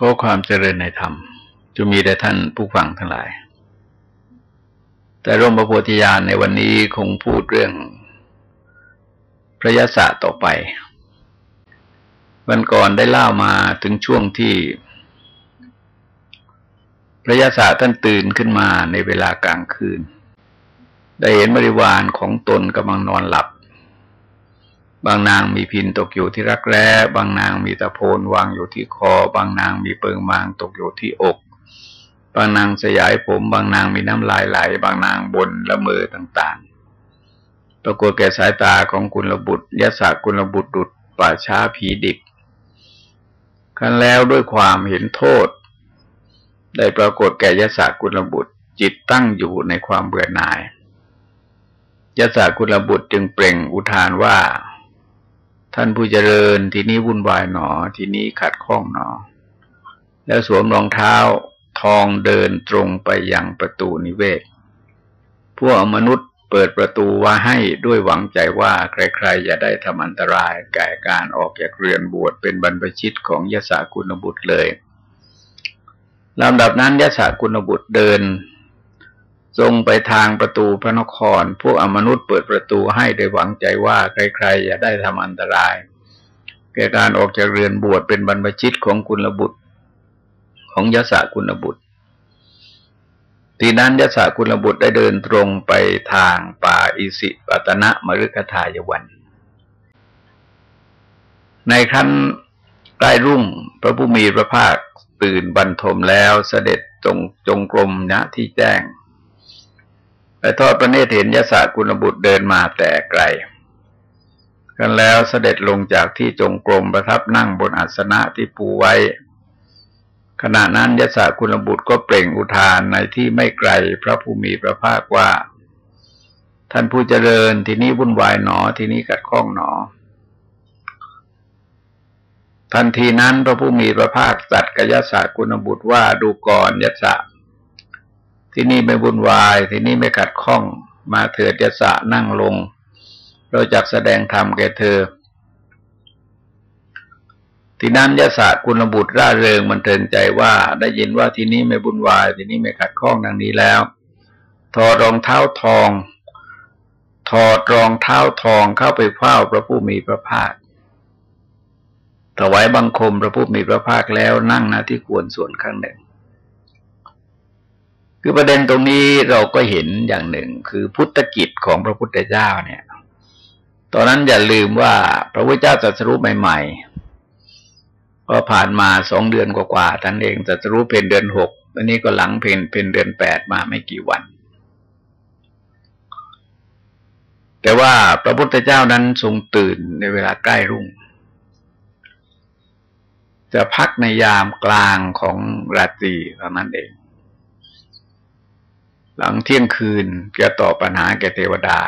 ขอความเจริญในธรรมจะมีแด่ท่านผู้ฟังทั้งหลาย แต่ร่มพระโพธิญาณในวันนี้คงพูดเรื่องพระยศต่อไป วันก่อนได้เล่ามาถึงช่วงที่ พระยศท่านตื่นขึ้นมาในเวลากลางคืน ได้เห็นบริวารของตนกำลังนอนหลับ บางนางมีพินตกอยู่ที่รักแร้ บางนางมีตะโพนวางอยู่ที่คอ บางนางมีเปิงมางตกอยู่ที่อก บางนางสยายผม บางนางมีน้ำลายไหล บางนางบนละเมอต่างๆ ปรากฏแก่สายตาของกุลบุตรยศกุลบุตรดุดป่าช้าผีดิบกันแล้วด้วยความเห็นโทษ ได้ปรากฏแก่ยศกุลบุตรจิตตั้งอยู่ในความเบื่อหน่ายยศกุลบุตรจึงเปล่งอุทานว่า ท่านผู้เจริญทีนี้วุ่นวายหนอ ทีนี้ขัดข้องหนอ แล้วสวมรองเท้าทองเดินตรงไปยังประตูนิเวศ พวกมนุษย์เปิดประตูว่าให้ด้วยหวังใจว่าใครๆอย่าได้ทำอันตรายแก่การออกจากเรือนบวชเป็นบรรพชิตของยศกุณบุตรเลยลำดับนั้นยศกุณบุตรเดิน ทรงไปทางประตูพระนคร พวกอมนุษย์เปิดประตูให้โดยหวังใจว่าใครๆอย่าได้ทำอันตรายแก่การออกจากเรือนบวชเป็นบรรพชิตของกุลบุตร ของยศกุลบุตร ทีนั้นยศกุลบุตรได้เดินตรงไปทางป่าอิสิปตนะมฤคทายวัน ในครั้นใกล้รุ่งพระผู้มีพระภาคตื่นบรรทมแล้วเสด็จจงจงกรมณที่แจ้ง ทอดพระเนตรเห็นยศกุลบุตรเดินมาแต่ไกลกันแล้วเสด็จลงจากที่จงกรมประทับนั่งบนอัสนะที่ปูไว้ ขณะนั้นยศกุลบุตรก็เปล่งอุทานในที่ไม่ไกลพระภูมิพระภาคว่า ท่านผู้เจริญที่นี้วุ่นวายหนอที่นี้กัดข้องหนอ ทันทีนั้นพระผู้มีพระภาคตัดกยศกุลบุตรว่าดูก่อนยศ ที่นี่ไม่วุ่นวาย ที่นี่ไม่ขัดข้อง มาเถิดยศะนั่งลง เราจักแสดงธรรมแก่เธอ ที่นั้นยศะกุลบุตรร่าเริงมันเทินใจว่า ได้ยินว่าที่นี้ไม่บุญวาย ที่นี้ไม่ขัดข้องดังนี้แล้วถอดรองเท้าทองถอดรองเท้าทองเข้าไปเฝ้าพระผู้มีพระภาคถวายบังคมพระผู้มีพระภาคแล้วนั่งน้าที่ควรส่วนข้างหนึ่ง คือประเด็นตรงนี้เราก็เห็นอย่างหนึ่ง คือพุทธกิจของพระพุทธเจ้าเนี่ย ตอนนั้นอย่าลืมว่าพระพุทธเจ้าตรัสรู้ใหม่ๆ ก็ผ่านมาสองเดือนกว่าๆท่านเองตรัสรู้เป็นเดือนหกอันนี้ก็หลังเพนเป็นเดือนแปดมาไม่กี่วัน แต่ว่าพระพุทธเจ้านั้นทรงตื่นในเวลาใกล้รุ่ง จะพักในยามกลางของราตรีเท่านั้นเอง หลังเที่ยงคืนจะตอบปัญหาแก่เทวดา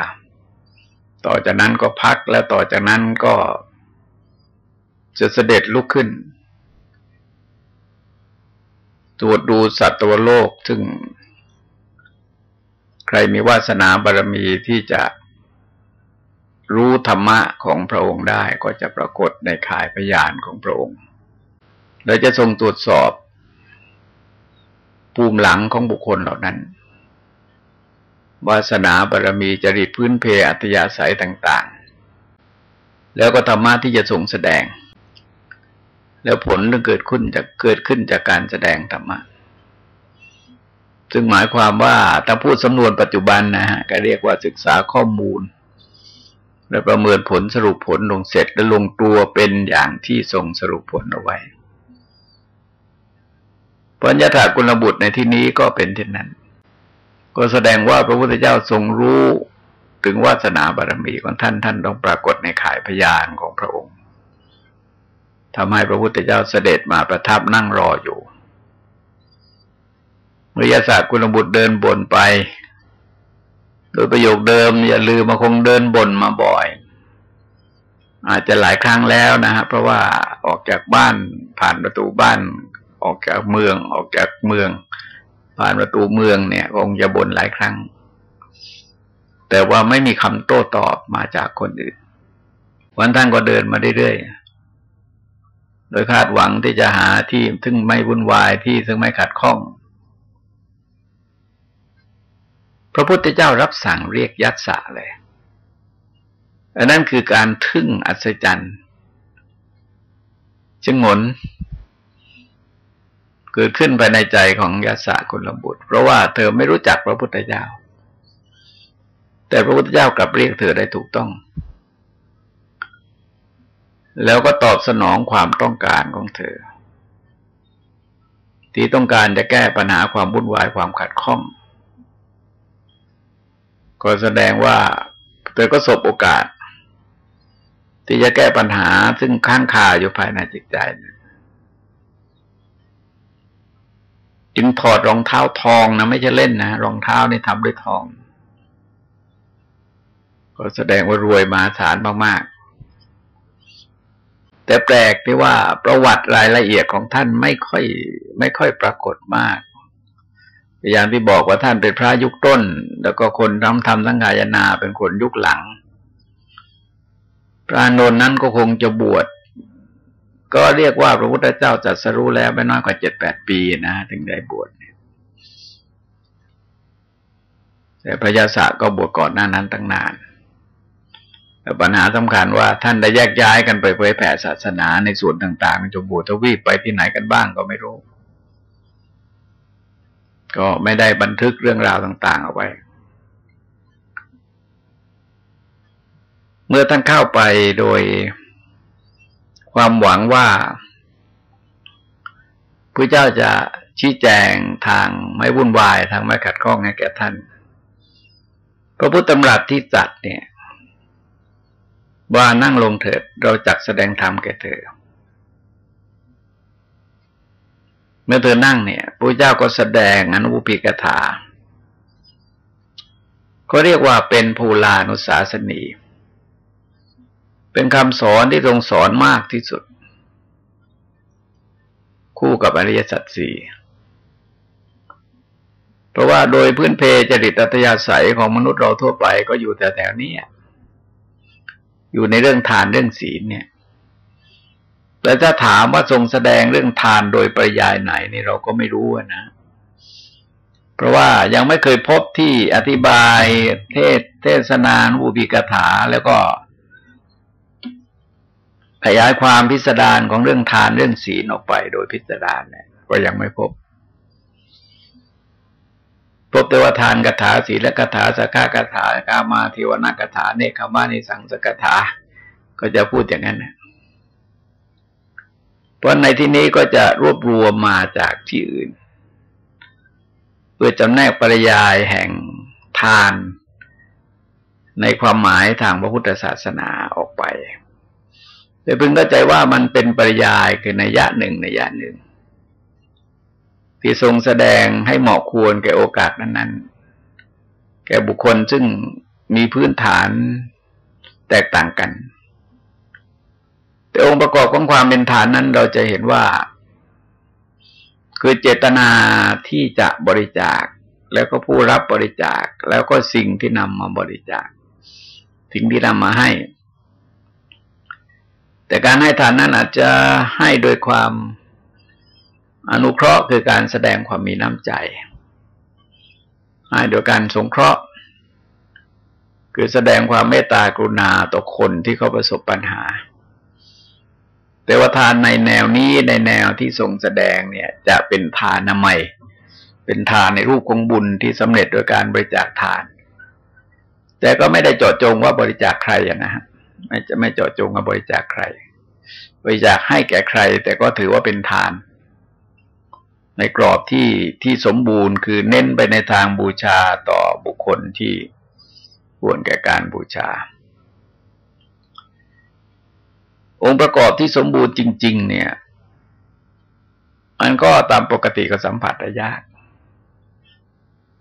ต่อจากนั้นก็พักแล้วต่อจากนั้นก็จะเสด็จลุกขึ้น ตรวจดูสัตวโลกซึ่ง ใครมีวาสนาบารมีที่จะรู้ธรรมะของพระองค์ได้ก็จะปรากฏในข่ายพยานของพระองค์ และจะทรงตรวจสอบ ภูมิหลังของบุคคลเหล่านั้น วาสนาบารมีจริตพื้นเพอัตยาศัยต่าง ๆ แล้วก็ธรรมะที่จะส่งแสดง แล้วผลจะเกิดขึ้นจะเกิดขึ้นจากการแสดงธรรมะซึ่งหมายความว่าถ้าพูดสำนวนปัจจุบันนะฮะก็เรียกว่าศึกษาข้อมูล และประเมินผลสรุปผลลงเสร็จและลงตัวเป็นอย่างที่ทรงสรุปผลเอาไว้ปัญญาถากุลบุตรในที่นี้ก็เป็นเช่นนั้น ก็แสดงว่าพระพุทธเจ้าทรงรู้ถึงวาสนาบารมีของท่านท่านต้องปรากฏในข่ายพยานของพระองค์ทำให้พระพุทธเจ้าเสด็จมาประทับนั่งรออยู่เมื่อยาศาสตร์กุลบุตรเดินบนไป โดยประโยคเดิม อย่าลืมมาคงเดินบนมาบ่อย อาจจะหลายครั้งแล้วนะฮะเพราะว่าออกจากบ้านผ่านประตูบ้าน ออกจากเมือง ออกจากเมือง ผ่านประตูเมืองเนี่ยคงจะบ่นหลายครั้ง แต่ว่าไม่มีคำโต้ตอบมาจากคนอื่น วันท่านก็เดินมาเรื่อยๆ โดยคาดหวังที่จะหาที่ซึ่งไม่วุ่นวายที่ซึ่งไม่ขัดข้อง พระพุทธเจ้ารับสั่งเรียกยักษ์สะเลยอันนั้นคือการทึ่งอัศจรรย์จึงหน กิดขึ้นภายในใจของยาสะคนลบุตร เพราะว่าเธอไม่รู้จักพระพุทธเจ้า แต่พระพุทธเจ้ากลับเรียกเธอได้ถูกต้อง แล้วก็ตอบสนองความต้องการของเธอ ที่ต้องการจะแก้ปัญหาความวุ่นวายความขัดข้อง ก็แสดงว่า เธอก็สบโอกาส ที่จะแก้ปัญหาซึ่งค้างคาอยู่ภายในจิตใจนะ จึงถอดรองเท้าทองนะไม่ใช่เล่นนะรองเท้านี่ทำด้วยทอง ก็แสดงว่ารวยมหาศาลมากๆ แต่แปลกที่ว่าประวัติรายละเอียดของท่านไม่ค่อย ไม่ค่อยปรากฏมาก อย่างที่บอกว่าท่านเป็นพระยุคต้น แล้วก็คนทำทำสังขายนาเป็นคนยุคหลังพระนนนั้นก็คงจะบวช ก็เรียกว่าพระพุทธเจ้าจัดสรู้แล้วไม่น้อยกว่าเจ็ดแปดปีนะถึงได้บวชแต่พระยาศะก็บวชก่อนหน้านั้นตั้งนานแต่ปัญหาสำคัญว่าท่านได้แยกย้ายกันไปเผยแผ่ศาสนาในส่วนต่างๆในจงบูทวีปไปที่ไหนกันบ้างก็ไม่รู้ ก็ไม่ได้บันทึกเรื่องราวต่าง ๆ เอาไว้ เมื่อท่านเข้าไปโดย ความหวังว่าพระเจ้าจะชี้แจงทางไม่วุ่นวายทางไม่ขัดข้องให้แก่ท่าน พระพุทธธรรมรัสที่จัดเนี่ย ว่านั่งลงเถิดเราจักแสดงธรรมแก่เธอ เมื่อเธอนั่งเนี่ยพระเจ้าก็แสดงอนุปิกถาก็เรียกว่าเป็นภูลานุสาสนี เป็นคำสอนที่ทรงสอนมากที่สุด คู่กับอริยสัจสี่เพราะว่าโดยพื้นเพจริตอัตยาศัยของมนุษย์เราทั่วไปก็อยู่แต่แถวนี้อยู่ในเรื่องทานเรื่องศีลเนี่ย แต่ถ้าถามว่าทรงแสดงเรื่องทานโดยปริยายไหนนี่เราก็ไม่รู้นะ เพราะว่ายังไม่เคยพบที่อธิบายเทศเทศนานุบิกถาแล้วก็ ขยายความพิสดารของเรื่องทานเรื่องศีลออกไปโดยพิสดารเนี่ยก็ยังไม่พบ พบแต่ว่าทานกถาศีลกถาสักขากถากามาเทวนาคถาเนคขมานิสังสกถา ก็จะพูดอย่างนั้นนะเพราะในที่นี้ก็จะรวบรวมมาจากที่อื่น เพื่อจำแนกปริยายแห่งทาน ในความหมายทางพระพุทธศาสนาออกไป แต่พึงเข้าใจว่ามันเป็นปริยายคือในยะหนึ่งในยะหนึ่ง ที่ทรงแสดงให้เหมาะควรแก่โอกาสนั้นๆ แก่บุคคลซึ่งมีพื้นฐานแตกต่างกัน แต่องค์ประกอบของความเป็นฐานนั้นเราจะเห็นว่า คือเจตนาที่จะบริจาค แล้วก็ผู้รับบริจาค แล้วก็สิ่งที่นำมาบริจาค สิ่งที่นำมาให้ แต่การให้ทานนั้นอาจจะให้โดยความอนุเคราะห์คือการแสดงความมีน้ำใจ ให้โดยการสงเคราะห์ คือแสดงความเมตตากรุณาต่อคนที่เขาประสบปัญหา แต่ว่าทานในแนวนี้ในแนวที่ทรงแสดงเนี่ย จะเป็นทานนามัยเป็นทานในรูปของบุญที่สำเร็จโดยการบริจาคทาน แต่ก็ไม่ได้จดจงว่าบริจาคใครนะฮะ ไม่จะไม่เจาะจงกับบริจาคใคร บริจาคให้แก่ใคร แต่ก็ถือว่าเป็นทาน ในกรอบที่ที่สมบูรณ์คือเน้นไปในทางบูชาต่อบุคคลที่ควรแก่การบูชา องค์ประกอบที่สมบูรณ์จริง ๆ เนี่ย มันก็ตามปกติก็สัมผัสได้ยาก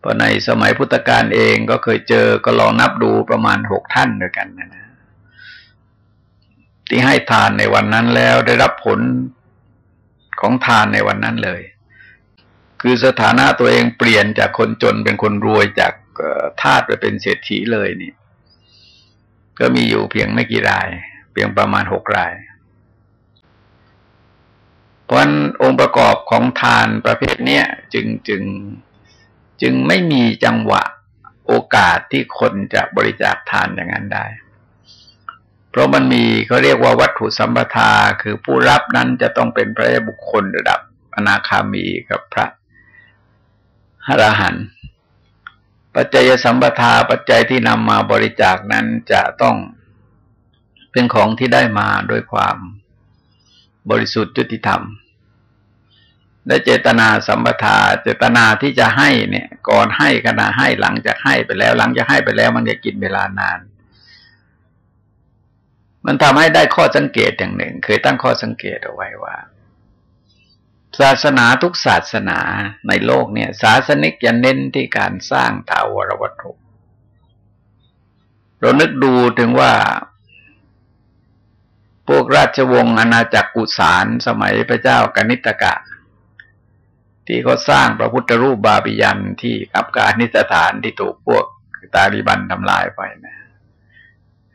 เพราะในสมัยพุทธกาลเองก็เคยเจอก็ลองนับดูประมาณหกท่านด้วยกันนะนะ ที่ให้ทานในวันนั้นแล้วได้รับผลของทานในวันนั้นเลย คือสถานะตัวเองเปลี่ยนจากคนจนเป็นคนรวยจากทาสไปเป็นเศรษฐีเลยนี่ ก็มีอยู่เพียงไม่กี่ราย เพียงประมาณหกราย เพราะองค์ประกอบของทานประเภทเนี้ยจึงจึงจึงไม่มีจังหวะโอกาสที่คนจะบริจาคทานอย่างนั้นได้ ราะมันมีเขาเรียกว่าวัตถุสัมปทาคือผู้รับนั้นจะต้องเป็นพระบุคคลระดับอนาคามีกับพระอรหันต์ปัจจัยสัมปทาปัจจัยที่นำมาบริจาคนั้นจะต้องเป็นของที่ได้มาด้วยความบริสุทธิ์ยุติธรรม และเจตนาสัมปทาเจตนาที่จะให้เนี่ย ก่อนให้ขณะให้หลังจากให้ไปแล้ว หลังจากให้ไปแล้วมันจะกินเวลานาน มันทำให้ได้ข้อสังเกตอย่างหนึ่ง เคยตั้งข้อสังเกตเอาไว้ว่า ศาสนาทุกศาสนาในโลกเนี่ย ศาสนิกจะเน้นที่การสร้างถาวรวัตถุ เรานึกดูถึงว่า พวกราชวงศ์อาณาจักรกุสานสมัยพระเจ้ากนิตกะ ที่เขาสร้างพระพุทธรูปบาบิยันที่อับกานิสถานที่ถูกพวกตาลิบันทำลายไปนะ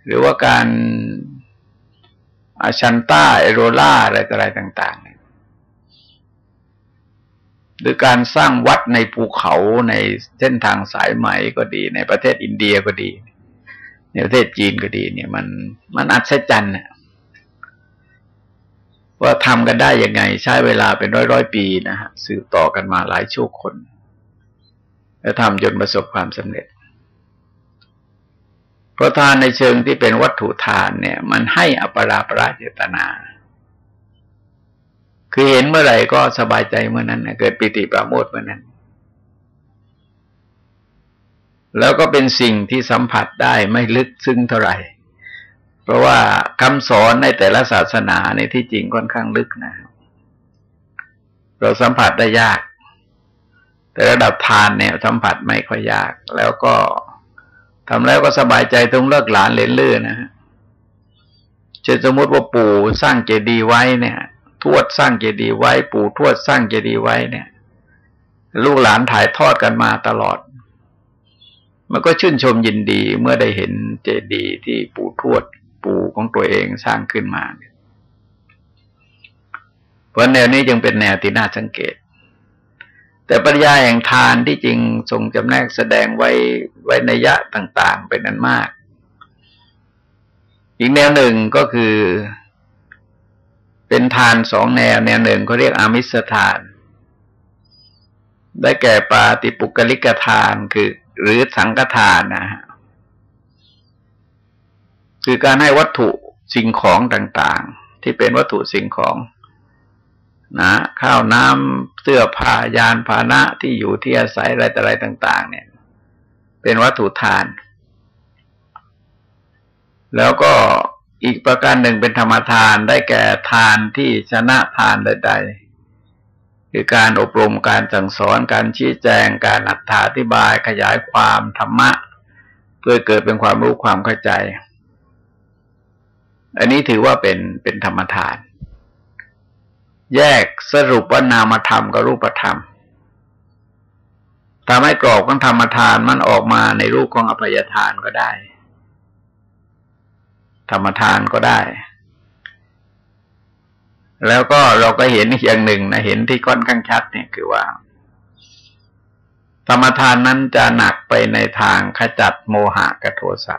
หรือว่าการ อาชันต้าเอโรล่าอะไรอะไรต่างๆหรือการสร้างวัดในภูเขาในเส้นทางสายไหมก็ดี ในประเทศอินเดียก็ดี ในประเทศจีนก็ดี เนี่ย มันมันอัศจรรย์นะว่าทำกันได้ยังไง ใช้เวลาเป็นร้อยร้อยปีนะฮะสืบต่อกันมาหลายชั่วคน แล้วทำจนประสบความสำเร็จ เพราะทานในเชิงที่เป็นวัตถุทานเนี่ย มันให้อปราประเจตนา คือเห็นเมื่อไหร่ก็สบายใจเมื่อนั้นเกิดปิติประโมทเมื่อนั้น แล้วก็เป็นสิ่งที่สัมผัสได้ไม่ลึกซึ้งเท่าไหร่ เพราะว่าคำสอนในแต่ละศาสนาในที่จริงค่อนข้างลึกนะเราสัมผัสได้ยาก แต่ระดับทานเนี่ยสัมผัสไม่ค่อยยาก แล้วก็ ทำแล้วก็สบายใจตรงเลิกหลานเลนเลื่อนะฮะเช่นสมมติว่าปู่สร้างเจดีย์ไว้เนี่ย ทวดสร้างเจดีย์ไว้ ปู่ทวดสร้างเจดีย์ไว้เนี่ย ลูกหลานถ่ายทอดกันมาตลอด มันก็ชื่นชมยินดีเมื่อได้เห็นเจดีย์ที่ปู่ทวด ปู่ของตัวเองสร้างขึ้นมาเพราะแนวนี้จึงเป็นแนวที่น่าสังเกต แต่ปริยาแห่งทานที่จริงทรงจำแนกแสดงไว้ไว้ในยะต่างๆ เป็นนั้นมาก อีกแนวหนึ่งก็คือ เป็นทานสองแนว แนวหนึ่งเขาเรียกอามิสทาน ได้แก่ปาติปุกลิกทานคือ หรือสังฆทานนะฮะคือการให้วัตถุสิ่งของต่างๆ ที่เป็นวัตถุสิ่งของ นะข้าวน้ำเสื้อผ้ายานพาหนะที่อยู่ที่อาศัยอะไรต่อะไรต่าง ๆ เนี่ย เป็นวัตถุทาน แล้วก็อีกประการหนึ่งเป็นธรรมทานได้แก่ทานที่ชนะทานใด ๆ คือการอบรมการสั่งสอนการชี้แจง การอธิบายขยายความธรรมะ เพื่อเกิดเป็นความรู้ความเข้าใจ อันนี้ถือว่าเป็นเป็นธรรมทาน แยกสรุปว่านามธรรมกับรูปธรรมทำให้กรอบของธรรมทานมันออกมาในรูปของอภัยทานก็ได้ ธรรมทานก็ได้ แล้วก็เราก็เห็นอีกอย่างหนึ่งนะเห็นที่ค่อนข้างชัดเนี่ยคือว่า ธรรมทานนั้นจะหนักไปในทางขจัดโมหะกับโทสะ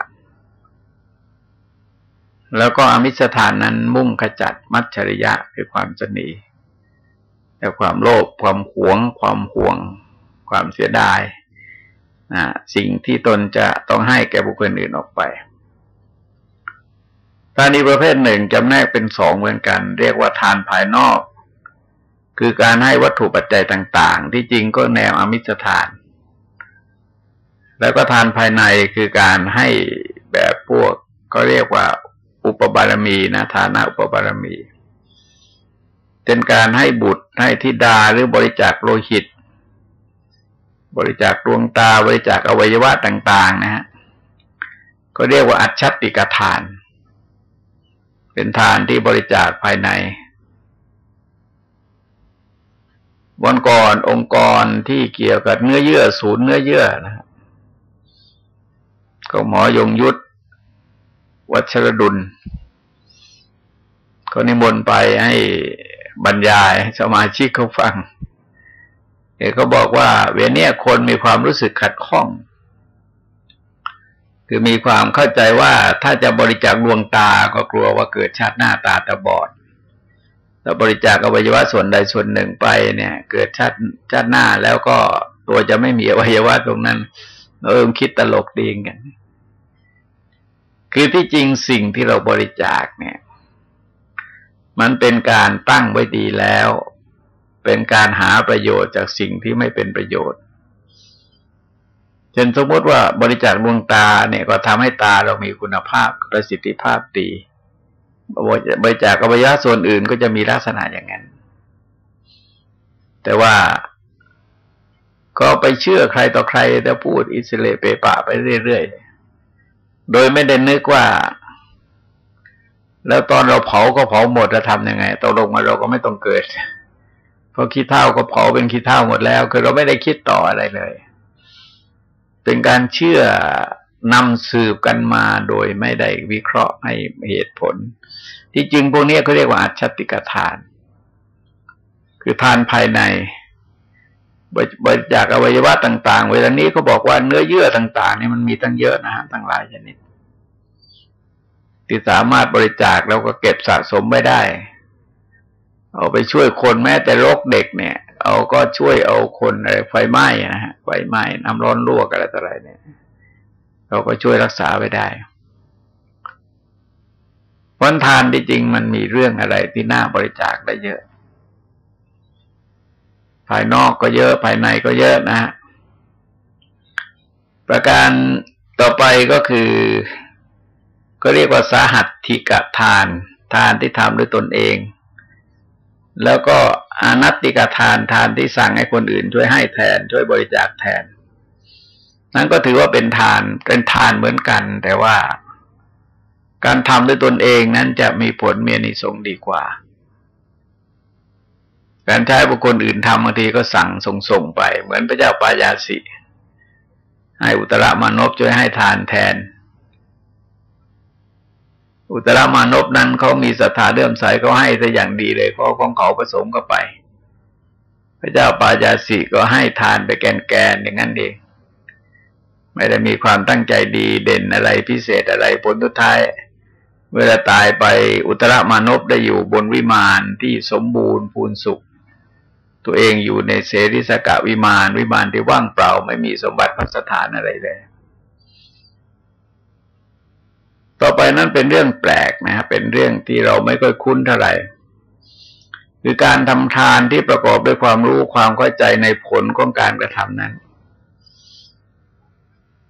แล้วก็อมิสทานนั้นมุ่งขจัดมัจฉริยะคือความสนี แต่ความโลภความหวง ความห่วง ความเสียดายนะสิ่งที่ตนจะต้องให้แก่บุคคลอื่นออกไปทานีประเภทหนึ่งจำแนกเป็นสองเหมือนกัน เรียกว่าทานภายนอก คือการให้วัตถุปัจจัยต่าง ๆ ที่จริงก็แนวอมิสทาน แล้วก็ทานภายในคือการให้แบบพวกก็เรียกว่าอุปบารมีนะฐานะอุปบารมี เป็นการให้บุตรให้ธิดาหรือบริจาคโลหิต บริจาคดวงตาบริจาคอวัยวะต่าง ๆ นะฮะก็เรียกว่าอัจฉติกทาน เป็นทานที่บริจาคภายในวันก่อนองค์กรที่เกี่ยวกับเนื้อเยื่อศูนย์เนื้อเยื่อนะก็หมอยงยุทธวัชรดุลก็นิมนต์ไปให้ บรรยายสมาชิกเขาฟังเขาบอกว่า เวเนี้ยคนมีความรู้สึกขัดข้อง คือมีความเข้าใจว่าถ้าจะบริจาคดวงตาก็กลัวว่าเกิดชาติหน้าตาตาบอดถ้าบริจาคอวัยวะส่วนใดส่วนหนึ่งไปเนี่ย เกิดชาติชาติหน้าแล้วก็ตัวจะไม่มีอวัยวะตรงนั้นเออคิดตลกดีกัน คือที่จริงสิ่งที่เราบริจาคเนี่ย มันเป็นการตั้งไว้ดีแล้ว เป็นการหาประโยชน์จากสิ่งที่ไม่เป็นประโยชน์เช่นสมมติว่าบริจาคดวงตาเนี่ยก็ทำให้ตาเรามีคุณภาพประสิทธิภาพดีบริจาคอวัยวะส่วนอื่นก็จะมีลักษณะอย่างนั้น แต่ว่าก็ไปเชื่อใครต่อใครแต่พูดอิสเลเปปะไปเรื่อยๆ โดยไม่ได้นึกว่า แล้วตอนเราเผาก็เผาหมดจะทำยังไงตกลงมาเราก็ไม่ต้องเกิด เพราะขี้เท่าก็เผาเป็นขี้เท่าหมดแล้ว คือเราไม่ได้คิดต่ออะไรเลย เป็นการเชื่อนำสืบกันมาโดยไม่ได้วิเคราะห์ให้เหตุผล ที่จริงพวกนี้เขาเรียกว่าอัจฉติกทาน คือทานภายในบริจาคอวัยวะต่าง ๆ เวลานี้เขาบอกว่าเนื้อเยื่อต่างๆนี่มันมีตั้งเยอะนะฮะตั้งหลายชนิด ที่สามารถบริจาคแล้วก็เก็บสะสมไม่ได้ เอาไปช่วยคนแม้แต่โรคเด็กเนี่ย เอาก็ช่วยเอาคนอะไรไฟไหม้นะฮะไฟไหม้น้ำร้อนลวกอะไรต่ออะไรเนี่ย เราก็ช่วยรักษาไว้ได้วันทานที่จริงมันมีเรื่องอะไรที่น่าบริจาคได้เยอะ ภายนอกก็เยอะภายในก็เยอะนะฮะประการต่อไปก็คือ ก็เรียกว่าสาหัสทิกะทาน ทานที่ทำด้วยตนเอง แล้วก็อนัตติกะทานทานที่สั่งให้คนอื่น ช่วยให้แทน ช่วยบริจาคแทน นั้นก็ถือว่าเป็นทานเป็นทานเหมือนกัน แต่ว่าการทำด้วยตนเองนั้นจะมีผลเมียนิสงดีกว่า การใช้บุคคลอื่นทำบางทีก็สั่งส่งส่งไป เหมือนพระเจ้าปายาสิให้อุตรามานพช่วยให้ทานแทน อุตรามานพนั้นเขามีศรัทธาเลื่อมใสเขาให้ซะอย่างดีเลยเพราะของเขาผสมเข้าไป พระเจ้าปายาสิก็ให้ทานไปแกนแกนอย่างนั้นเองไม่ได้มีความตั้งใจดีเด่นอะไรพิเศษอะไรผลทุท้าย เวลาตายไปอุตรามานพได้อยู่บนวิมานที่สมบูรณ์พูนสุข ตัวเองอยู่ในเสริสกะวิมานวิมานที่ว่างเปล่าไม่มีสมบัติพัสถานอะไรเลย ต่อไปนั้นเป็นเรื่องแปลกนะเป็นเรื่องที่เราไม่ค่อยคุ้นเท่าไหร่คือการทำทานที่ประกอบด้วยความรู้ความเข้าใจในผลของการกระทำนั้น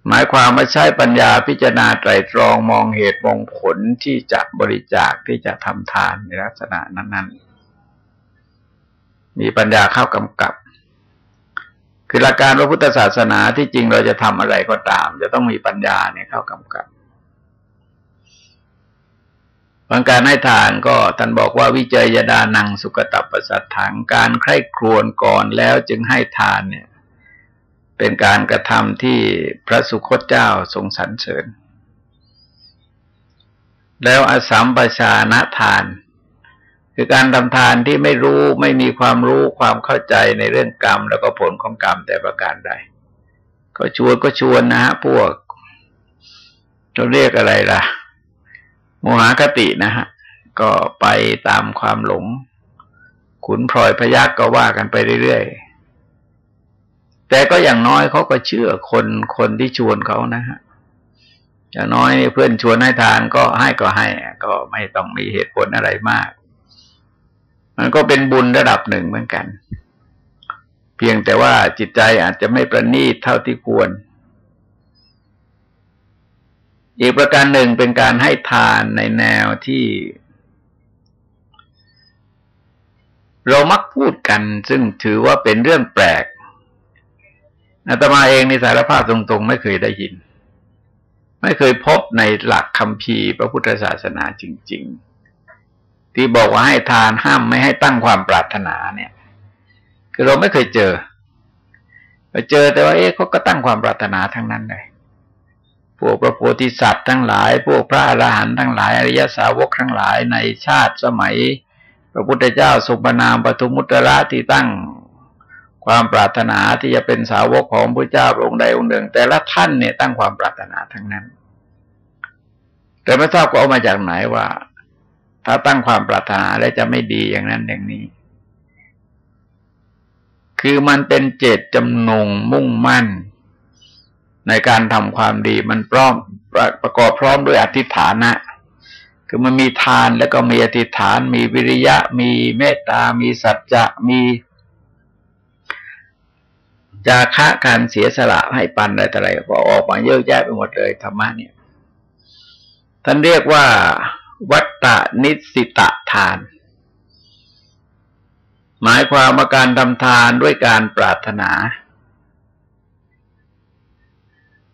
หมายความว่าใช้ปัญญาพิจารณาไตรตรองมองเหตุมองผลที่จะบริจาคที่จะทำทานในลักษณะนั้น ๆ มีปัญญาเข้ากำกับ คือหลักการพระพุทธศาสนาที่จริงเราจะทำอะไรก็ตาม จะต้องมีปัญญาเนี่ยเข้ากำกับ บางการให้ทานก็ท่านบอกว่าวิจัยยดานังสุกตับประสัทถังการใคร่ครวญก่อนแล้วจึงให้ทานเนี่ย เป็นการกระทำที่พระสุคตเจ้าทรงสรรเสริญ แล้วอสัมปชานะทาน คือการทำทานที่ไม่รู้ไม่มีความรู้ความเข้าใจในเรื่องกรรม แล้วก็ผลของกรรมแต่ประการใดก็ชวนก็ชวนนะฮะพวกเราเรียกอะไรล่ะ โมหคตินะฮะ ก็ไปตามความหลง ขุนพลอยพยักก็ว่ากันไปเรื่อยๆ แต่ก็อย่างน้อยเขาก็เชื่อคนคนที่ชวนเขานะฮะอย่างน้อยเพื่อนชวนให้ทานก็ให้ก็ให้ ก็ไม่ต้องมีเหตุผลอะไรมาก มันก็เป็นบุญระดับหนึ่งเหมือนกัน เพียงแต่ว่าจิตใจอาจจะไม่ประณีตเท่าที่ควร อีกประการหนึ่งเป็นการให้ทานในแนวที่ เรามักพูดกัน ซึ่งถือว่าเป็นเรื่องแปลกอาตมาเองในสารภาพตรงๆ ไม่เคยได้ยิน ไม่เคยพบในหลักคำพีพระพุทธศาสนาจริง ๆ ที่บอกว่าให้ทานห้ามไม่ให้ตั้งความปรารถนาเนี่ย คือเราไม่เคยเจอไปเจอแต่ว่าเอ๊ะเขาก็ตั้งความปรารถนาทั้งนั้นเลย พวกพระโพธิสัตว์ทั้งหลาย พวกพระอรหันต์ทั้งหลาย อริยสาวกทั้งหลายในชาติสมัยพพระพุทธเจ้าสุปนามปทุมุตระที่ตั้งความปรารถนาที่จะเป็นสาวกของพระเจ้าองค์ใดองค์หนึ่ง แต่ละท่านเนี่ยตั้งความปรารถนาทั้งนั้น แต่ไม่ทราบก็เอามาจากไหนว่า ถ้าตั้งความปรารถนาแล้วจะไม่ดีอย่างนั้นอย่างนี้ คือมันเป็นเจตจำนงมุ่งมั่น ในการทำความดีมันพร้อมประกอบพร้อมด้วยอธิษฐานะ คือมันมีทานแล้วก็มีอธิษฐาน มีวิริยะ มีเมตตา มีสัจจะ มีจาคะการเสียสละให้ปันอะไรต่ออะไรก็ออกมาเยอะแยะไปหมดเลยธรรมะเนี่ย ท่านเรียกว่า วัตตนิสิตทาน หมายความว่าการทำทานด้วยการปรารถนา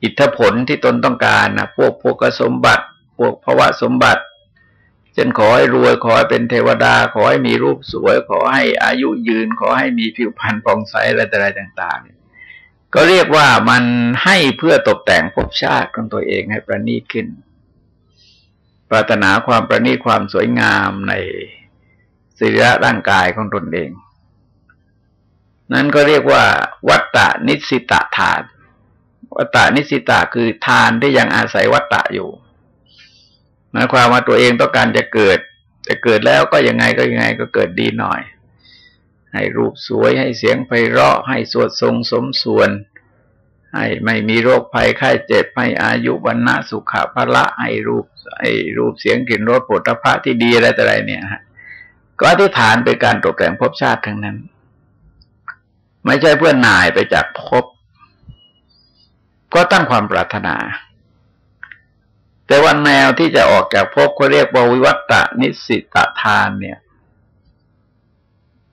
อิทธผลที่ตนต้องการนะพวกพวกสมบัติ พวกภาวะสมบัติเช่นขอให้รวยขอให้เป็นเทวดา ขอให้มีรูปสวย ขอให้อายุยืน ขอให้มีผิวพรรณผ่องใสอะไรต่อะไรต่าง ๆ ก็เรียกว่ามันให้เพื่อตกแต่งภพชาติของตัวเองให้ประณีตขึ้น ปรารถนาความประณีตความสวยงามในสิริระร่างกายของตนเอง นั้นก็เรียกว่า วัตตนิสิตทาน วัตตนิสิตาคือทานที่ยังอาศัยวัตตะอยู่หมายความว่าตัวเองต้องการจะเกิด จะเกิดแล้วก็ยังไงก็ยังไงก็เกิดดีหน่อย ให้รูปสวยให้เสียงไพเราะ ให้สวดทรงสมส่วน ให้ไม่มีโรคภัยไข้เจ็บให้อายุวันนะสุขภาละให้รูปให้รูปเสียงกลิ่นรสผลิภัณฑ์ที่ดีอะไรแต่ไรเนี่ยฮะก็อธิษฐานเป็นการตกแต่งภพชาติทั้งนั้น ไม่ใช่เพื่อนนายไปจากภพ ก็ตั้งความปรารถนา แต่วันแนวที่จะออกจากภพเขาเรียกว่าวิวัตตนิสิตทานเนี่ย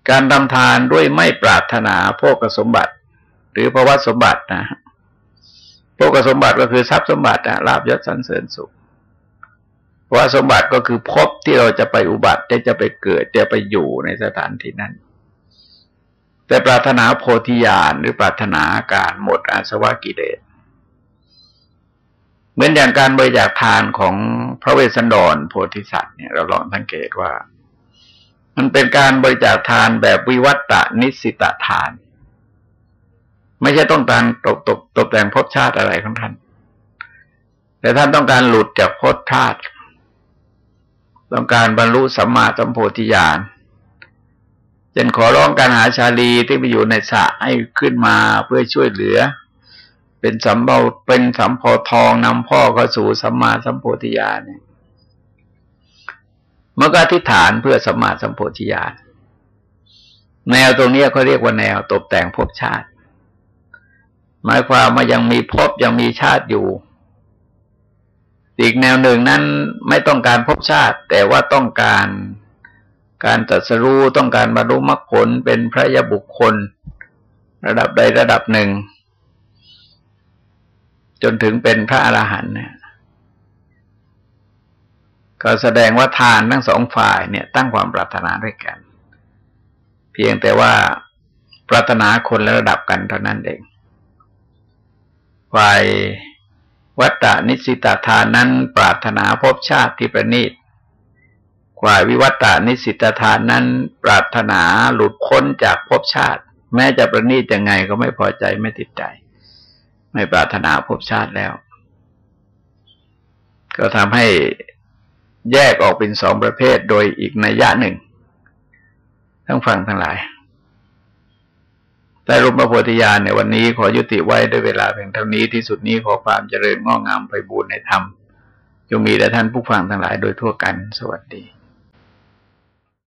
การทำทานด้วยไม่ปรารถนาโภกสมบัติ หรือภวะสมบัตินะโภกสมบัติก็คือทรัพย์สมบัติลาบยศสันเสริญสุขภวะสมบัติก็คือภพที่เราจะไปอุบัติจะไปเกิดจะไปอยู่ในสถานที่นั้นแต่ปรารถนาโพธิญาณหรือปรารถนาการหมดอาสวะกิเลส เหมือนอย่างการบริจาคทานของพระเวสสันดรโพธิสัตว์เนี่ยเราลองสังเกตว่า มันเป็นการบริจาคทานแบบวิวัตตนิสิตทาน ไม่ใช่ต้องการตกตกตกแต่งภพชาติอะไรของท่าน แต่ท่านต้องการหลุดจากภพชาติต้องการบรรลุสัมมาสัมโพธิญาณเช่นขอร้องการหาชาลีที่ไปอยู่ในสระให้ขึ้นมาเพื่อช่วยเหลือ เป็นสัมเบาเป็นสัมโพทองนำพ่อเข้าสู่สัมมาสัมโพธิญาณเนี่ยมันก็อธิษฐานเพื่อสัมมาสัมโพธิญาณแนวตรงนี้เขาเรียกว่าแนวตกแต่งภพชาติ หมายความว่ายังมีภพยังมีชาติอยู่ อีกแนวหนึ่งนั้นไม่ต้องการภพชาติ แต่ว่าต้องการการตรัสรู้ต้องการบรรลุมรรคผลเป็นพระยบุคคล ระดับใดระดับหนึ่ง จนถึงเป็นพระอรหันต์เนี่ยก็แสดงว่าทานทั้งสองฝ่ายเนี่ย ตั้งความปรารถนาด้วยกัน เพียงแต่ว่าปรารถนาคนละระดับกันเท่านั้นเองฝ่ายวัตตนิสิตาทานนั้น ปรารถนาพบชาติที่ประณีตฝ่ายวิวัตตนิสิตาทานนั้น ปรารถนาหลุดพ้นจากภพชาติ แม้จะประณีตยังไงก็ไม่พอใจไม่ติดใจ ไม่ปรารถนาภพชาติแล้ว ก็ทำให้แยกออกเป็นสองประเภทโดยอีกนัยยะหนึ่ง ทั้งฟังทั้งหลายแต่รูปพระโพธิญาณในวันนี้ขอยุติไว้ด้วยเวลาเพียงเท่านี้ที่สุดนี้ขอความเจริญงอกงามไปบูรณนธรรมจงมีแด่ท่านผู้ฟังทั้งหลายโดยทั่วกัน สวัสดี